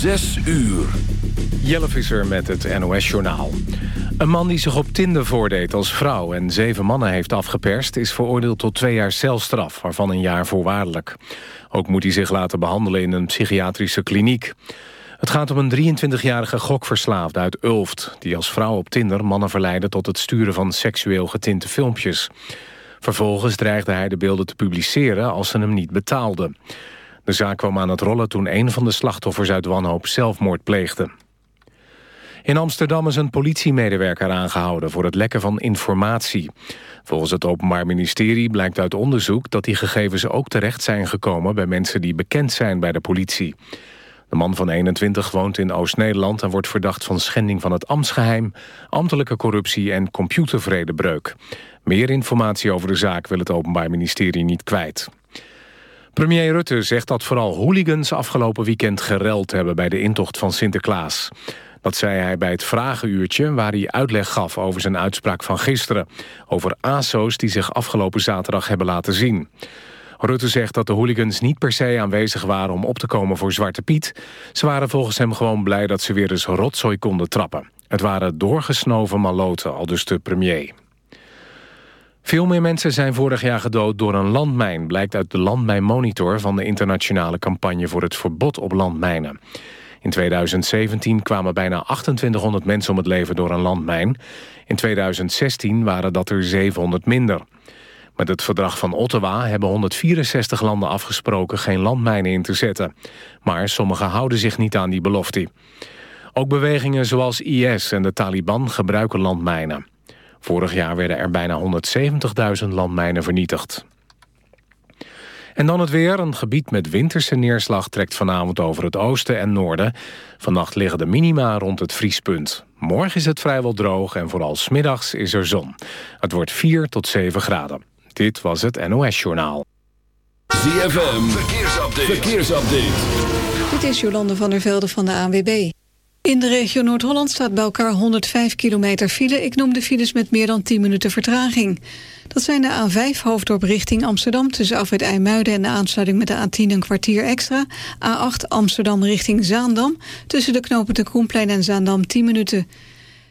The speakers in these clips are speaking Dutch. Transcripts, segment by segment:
Zes uur. Jelle Visser met het NOS-journaal. Een man die zich op Tinder voordeed als vrouw en zeven mannen heeft afgeperst... is veroordeeld tot twee jaar celstraf, waarvan een jaar voorwaardelijk. Ook moet hij zich laten behandelen in een psychiatrische kliniek. Het gaat om een 23-jarige gokverslaafde uit Ulft... die als vrouw op Tinder mannen verleidde tot het sturen van seksueel getinte filmpjes. Vervolgens dreigde hij de beelden te publiceren als ze hem niet betaalden. De zaak kwam aan het rollen toen een van de slachtoffers uit wanhoop zelfmoord pleegde. In Amsterdam is een politiemedewerker aangehouden voor het lekken van informatie. Volgens het Openbaar Ministerie blijkt uit onderzoek dat die gegevens ook terecht zijn gekomen bij mensen die bekend zijn bij de politie. De man van 21 woont in Oost-Nederland en wordt verdacht van schending van het ambtsgeheim, ambtelijke corruptie en computervredebreuk. Meer informatie over de zaak wil het Openbaar Ministerie niet kwijt. Premier Rutte zegt dat vooral hooligans afgelopen weekend gereld hebben bij de intocht van Sinterklaas. Dat zei hij bij het vragenuurtje waar hij uitleg gaf over zijn uitspraak van gisteren. Over ASO's die zich afgelopen zaterdag hebben laten zien. Rutte zegt dat de hooligans niet per se aanwezig waren om op te komen voor Zwarte Piet. Ze waren volgens hem gewoon blij dat ze weer eens rotzooi konden trappen. Het waren doorgesnoven maloten, al dus de premier. Veel meer mensen zijn vorig jaar gedood door een landmijn... blijkt uit de landmijnmonitor van de internationale campagne... voor het verbod op landmijnen. In 2017 kwamen bijna 2800 mensen om het leven door een landmijn. In 2016 waren dat er 700 minder. Met het verdrag van Ottawa hebben 164 landen afgesproken... geen landmijnen in te zetten. Maar sommigen houden zich niet aan die belofte. Ook bewegingen zoals IS en de Taliban gebruiken landmijnen. Vorig jaar werden er bijna 170.000 landmijnen vernietigd. En dan het weer. Een gebied met winterse neerslag trekt vanavond over het oosten en noorden. Vannacht liggen de minima rond het vriespunt. Morgen is het vrijwel droog en vooral smiddags is er zon. Het wordt 4 tot 7 graden. Dit was het NOS Journaal. ZFM, verkeersupdate. verkeersupdate. Dit is Jolande van der Velde van de ANWB. In de regio Noord-Holland staat bij elkaar 105 kilometer file. Ik noem de files met meer dan 10 minuten vertraging. Dat zijn de A5 hoofddorp richting Amsterdam... tussen Afwet IJmuiden en de aansluiting met de A10 een kwartier extra. A8 Amsterdam richting Zaandam. Tussen de knopen de Koenplein en Zaandam 10 minuten.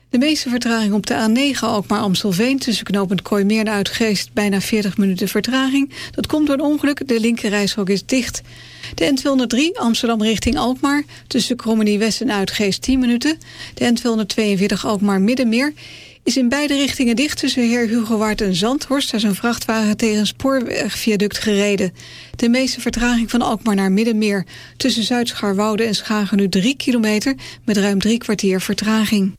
De meeste vertraging op de A9 Alkmaar-Amstelveen... tussen knooppunt Kooimeer en Uitgeest bijna 40 minuten vertraging. Dat komt door een ongeluk, de linkerrijstrook is dicht... De N203 Amsterdam richting Alkmaar. Tussen Krommenie West en Uitgeest 10 minuten. De N242 Alkmaar Middenmeer is in beide richtingen dicht tussen Heer Hugo Waard en Zandhorst. Daar is een vrachtwagen tegen een spoorwegviaduct gereden. De meeste vertraging van Alkmaar naar Middenmeer. Tussen Zuid-Scharwoude en Schagen nu 3 kilometer... met ruim drie kwartier vertraging.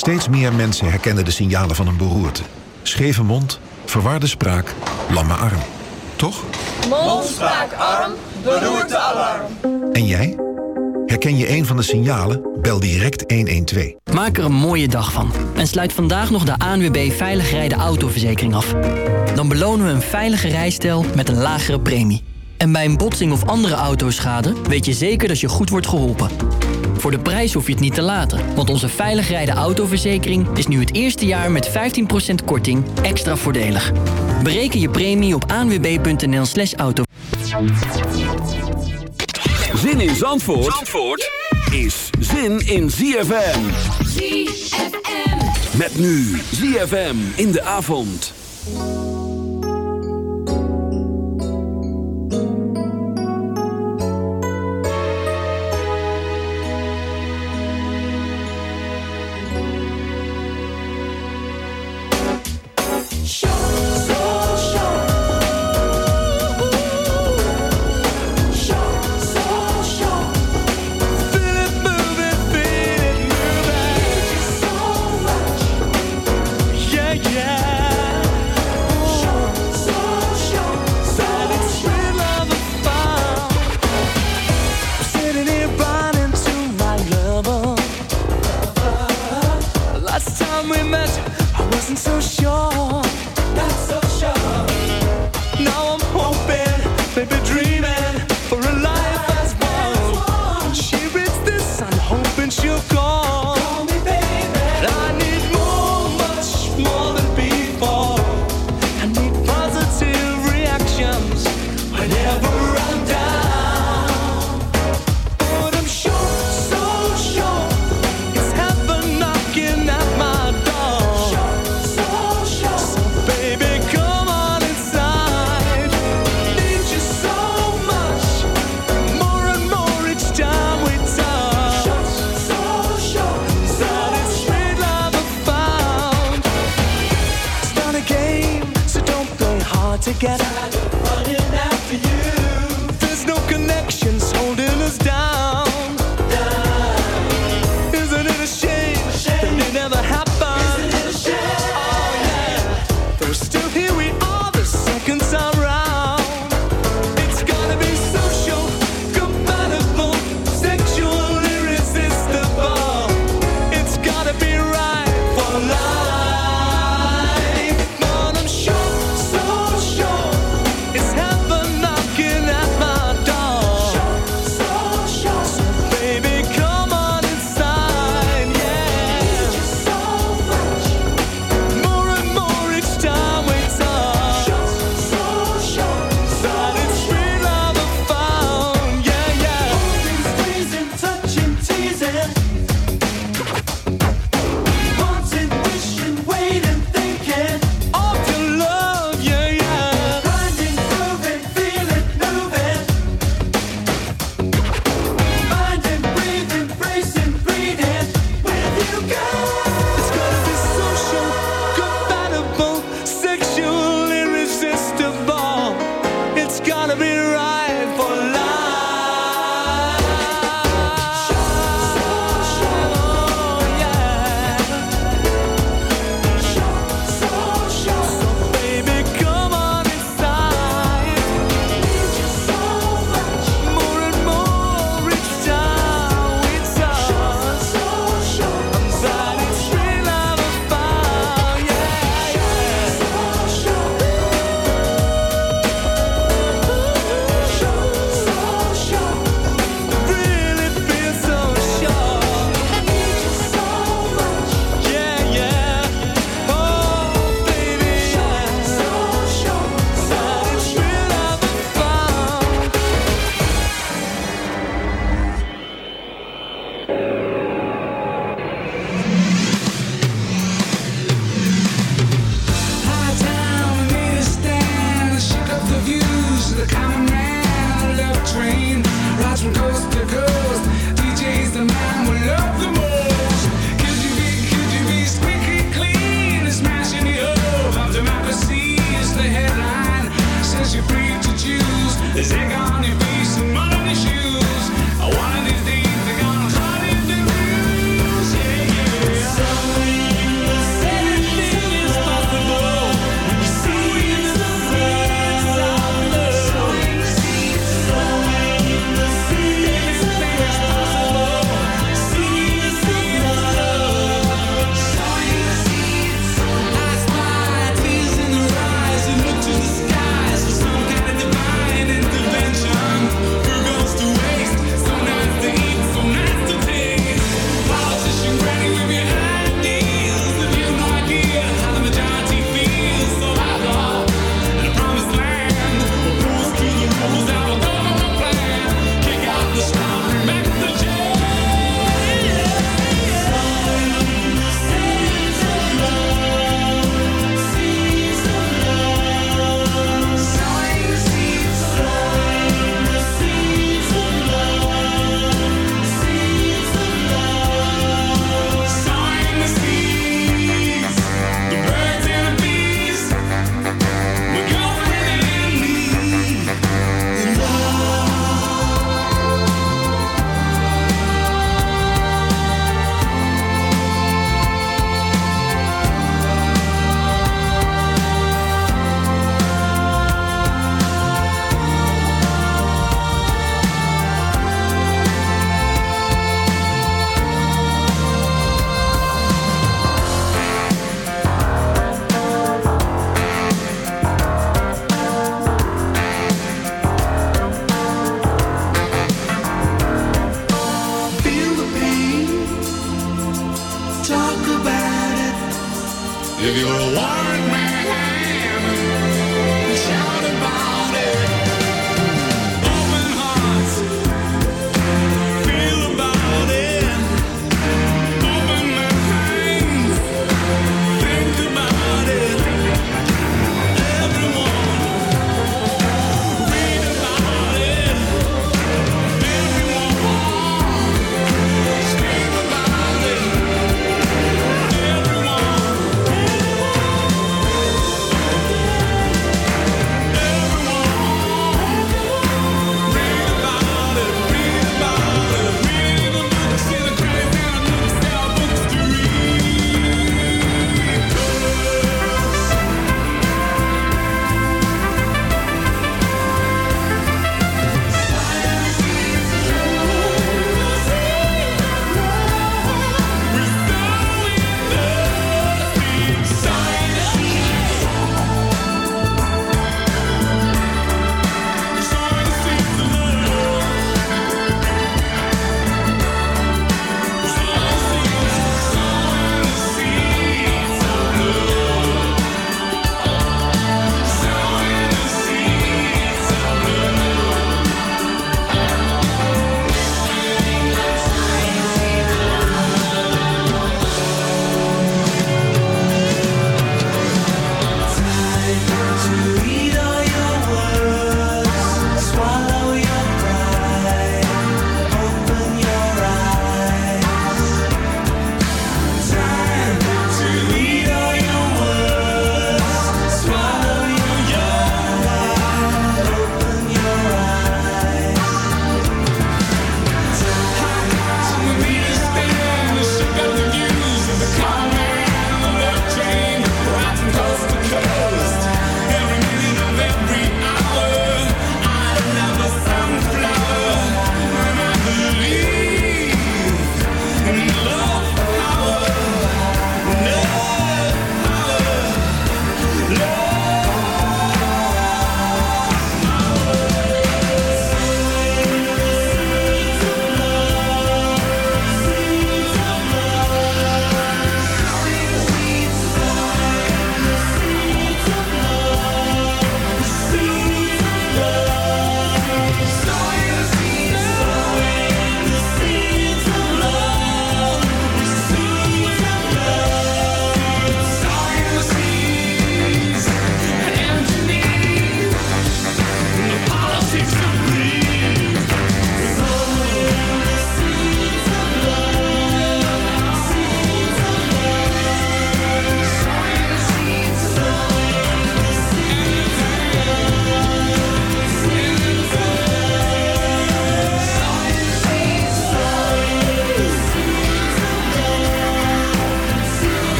Steeds meer mensen herkennen de signalen van een beroerte. Scheve mond, verwarde spraak, lamme arm. Toch? Mond, spraak, arm, beroerte, alarm. En jij? Herken je een van de signalen? Bel direct 112. Maak er een mooie dag van. En sluit vandaag nog de ANWB Veilig Rijden Autoverzekering af. Dan belonen we een veilige rijstijl met een lagere premie. En bij een botsing of andere autoschade weet je zeker dat je goed wordt geholpen. Voor de prijs hoef je het niet te laten, want onze veilig rijden autoverzekering is nu het eerste jaar met 15% korting extra voordelig. Bereken je premie op aanwb.nl slash auto. Zin in Zandvoort, Zandvoort is zin in ZFM. ZFM. Met nu ZFM in de avond. I wasn't so sure.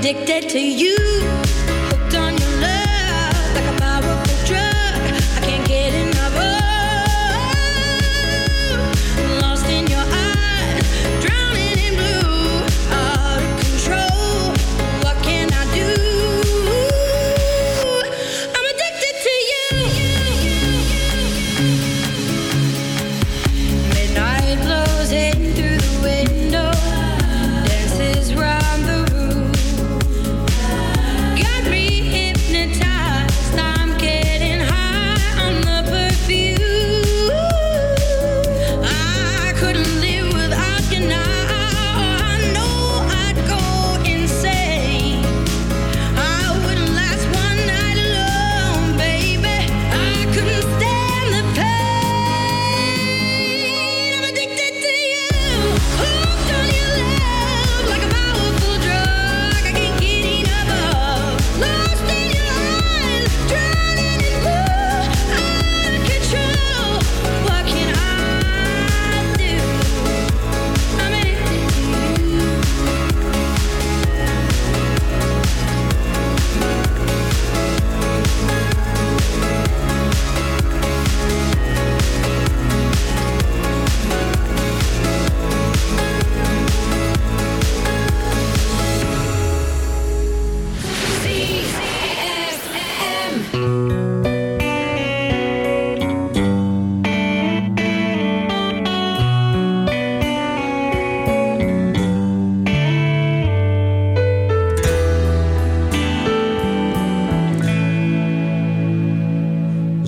Addicted to you.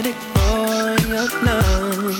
Addict for your love.